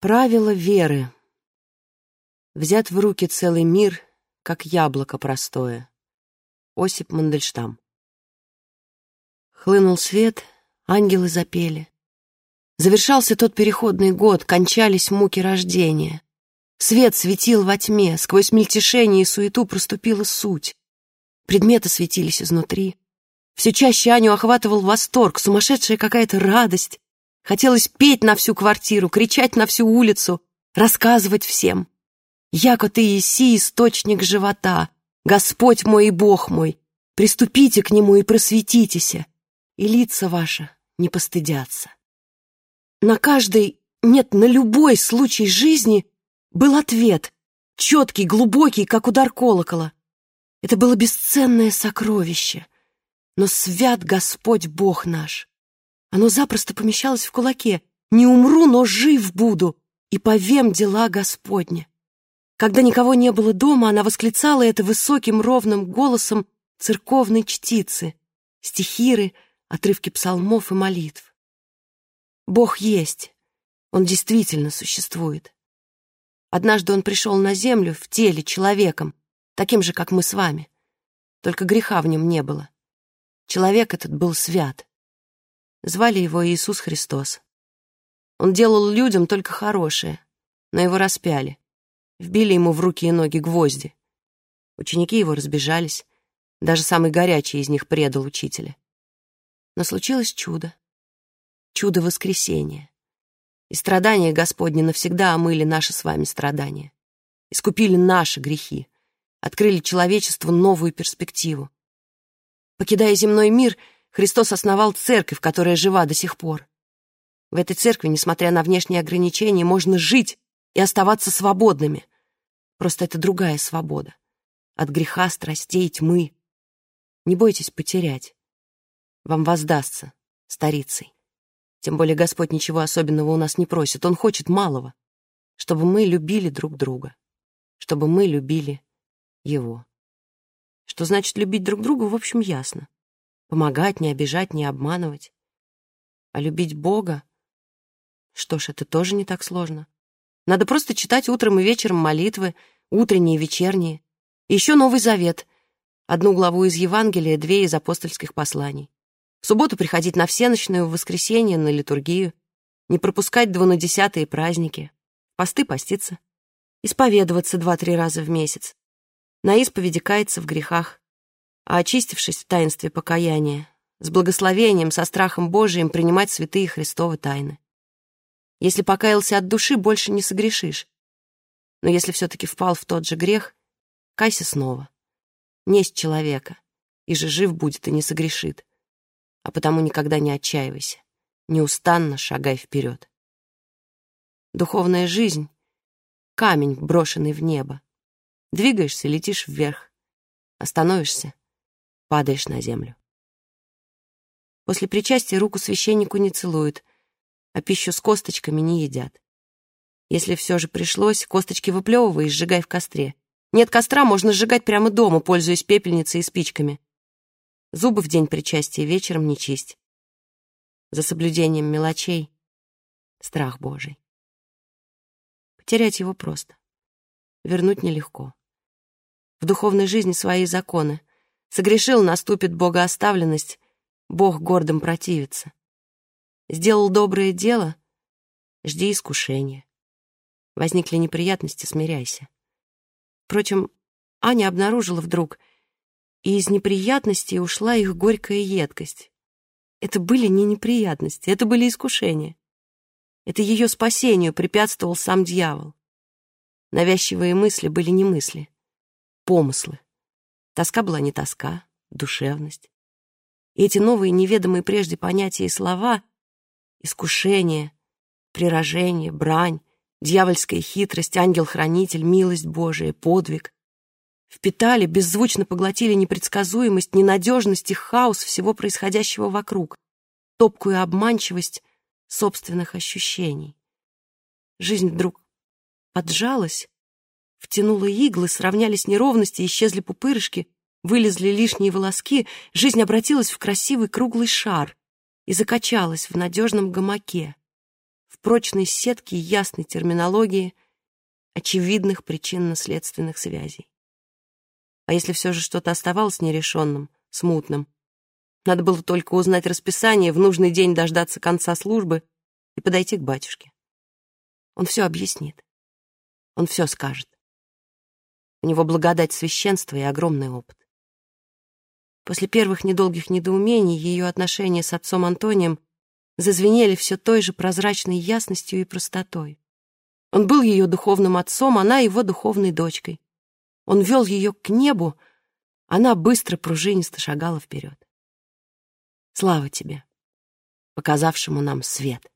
Правило веры. Взят в руки целый мир, как яблоко простое. Осип Мандельштам. Хлынул свет, ангелы запели. Завершался тот переходный год, кончались муки рождения. Свет светил во тьме, сквозь мельтешение и суету проступила суть. Предметы светились изнутри. Все чаще Аню охватывал восторг, сумасшедшая какая-то радость. Хотелось петь на всю квартиру, кричать на всю улицу, рассказывать всем. «Яко ты еси, источник живота, Господь мой и Бог мой, приступите к Нему и просветитесь, и лица ваши не постыдятся». На каждый, нет, на любой случай жизни был ответ, четкий, глубокий, как удар колокола. Это было бесценное сокровище, но свят Господь Бог наш. Оно запросто помещалось в кулаке. «Не умру, но жив буду, и повем дела Господня». Когда никого не было дома, она восклицала это высоким ровным голосом церковной чтицы, стихиры, отрывки псалмов и молитв. Бог есть, Он действительно существует. Однажды Он пришел на землю в теле человеком, таким же, как мы с вами. Только греха в нем не было. Человек этот был свят. Звали его Иисус Христос. Он делал людям только хорошее, но его распяли. Вбили ему в руки и ноги гвозди. Ученики его разбежались. Даже самый горячий из них предал учителя. Но случилось чудо чудо воскресения. И страдания Господни навсегда омыли наши с вами страдания, искупили наши грехи, открыли человечеству новую перспективу. Покидая земной мир, Христос основал церковь, которая жива до сих пор. В этой церкви, несмотря на внешние ограничения, можно жить и оставаться свободными. Просто это другая свобода. От греха, страстей, тьмы. Не бойтесь потерять. Вам воздастся старицей. Тем более Господь ничего особенного у нас не просит. Он хочет малого, чтобы мы любили друг друга, чтобы мы любили Его. Что значит любить друг друга, в общем, ясно. Помогать, не обижать, не обманывать. А любить Бога? Что ж, это тоже не так сложно. Надо просто читать утром и вечером молитвы, утренние и вечерние. И еще Новый Завет. Одну главу из Евангелия, две из апостольских посланий. В субботу приходить на всеночную, в воскресенье на литургию, не пропускать двунадесятые праздники, посты поститься, исповедоваться два-три раза в месяц, на исповеди каяться в грехах, а очистившись в таинстве покаяния, с благословением, со страхом Божиим принимать святые Христовы тайны. Если покаялся от души, больше не согрешишь. Но если все-таки впал в тот же грех, кайся снова. Несть человека, и же жив будет и не согрешит а потому никогда не отчаивайся, неустанно шагай вперед. Духовная жизнь — камень, брошенный в небо. Двигаешься — летишь вверх, остановишься — падаешь на землю. После причастия руку священнику не целуют, а пищу с косточками не едят. Если все же пришлось, косточки выплевывай и сжигай в костре. Нет костра, можно сжигать прямо дома, пользуясь пепельницей и спичками. Зубы в день причастия вечером не чисть. За соблюдением мелочей — страх Божий. Потерять его просто. Вернуть нелегко. В духовной жизни свои законы. Согрешил, наступит богооставленность, Бог гордым противится. Сделал доброе дело — жди искушения. Возникли неприятности — смиряйся. Впрочем, Аня обнаружила вдруг — и из неприятностей ушла их горькая едкость. Это были не неприятности, это были искушения. Это ее спасению препятствовал сам дьявол. Навязчивые мысли были не мысли, помыслы. Тоска была не тоска, душевность. И эти новые неведомые прежде понятия и слова — искушение, прирожение, брань, дьявольская хитрость, ангел-хранитель, милость Божия, подвиг Впитали, беззвучно поглотили непредсказуемость, ненадежность и хаос всего происходящего вокруг, топкую обманчивость собственных ощущений. Жизнь вдруг поджалась, втянула иглы, сравнялись неровности, исчезли пупырышки, вылезли лишние волоски, жизнь обратилась в красивый круглый шар и закачалась в надежном гамаке, в прочной сетке ясной терминологии очевидных причинно-следственных связей. А если все же что-то оставалось нерешенным, смутным, надо было только узнать расписание, в нужный день дождаться конца службы и подойти к батюшке. Он все объяснит. Он все скажет. У него благодать священства и огромный опыт. После первых недолгих недоумений ее отношения с отцом Антонием зазвенели все той же прозрачной ясностью и простотой. Он был ее духовным отцом, она его духовной дочкой. Он вел ее к небу, она быстро пружинисто шагала вперед. Слава тебе, показавшему нам свет.